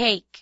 cake.